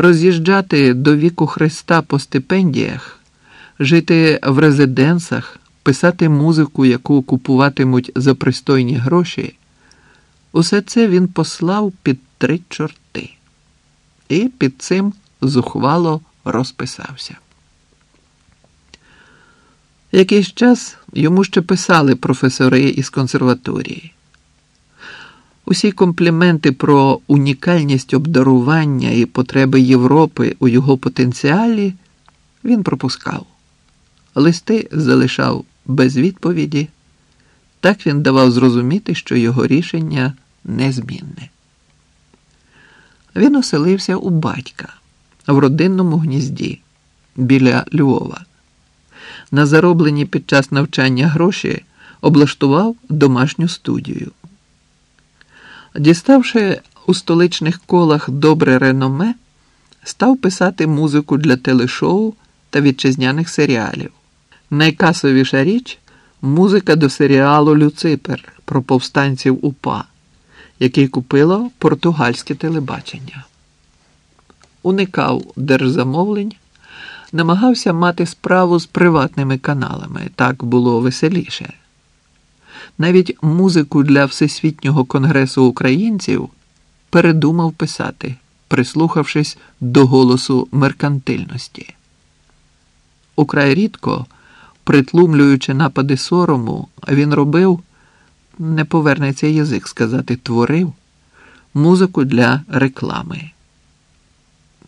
роз'їжджати до віку Христа по стипендіях, жити в резиденсах, писати музику, яку купуватимуть за пристойні гроші. Усе це він послав під три чорти і під цим зухвало розписався. Якийсь час йому ще писали професори із консерваторії. Усі компліменти про унікальність обдарування і потреби Європи у його потенціалі він пропускав. Листи залишав без відповіді. Так він давав зрозуміти, що його рішення незмінне. Він оселився у батька в родинному гнізді біля Львова. На зароблені під час навчання гроші облаштував домашню студію. Діставши у столичних колах добре реноме, став писати музику для телешоу та вітчизняних серіалів. Найкасовіша річ музика до серіалу Люципер про повстанців УПА, який купило португальське телебачення. Уникав держзамовлень, намагався мати справу з приватними каналами, так було веселіше. Навіть музику для Всесвітнього конгресу українців передумав писати, прислухавшись до голосу меркантильності. Украй рідко, притлумлюючи напади сорому, він робив, не повернеться язик сказати, творив музику для реклами.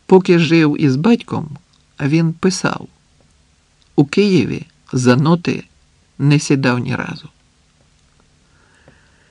Поки жив із батьком, він писав у Києві за ноти не сідав ні разу.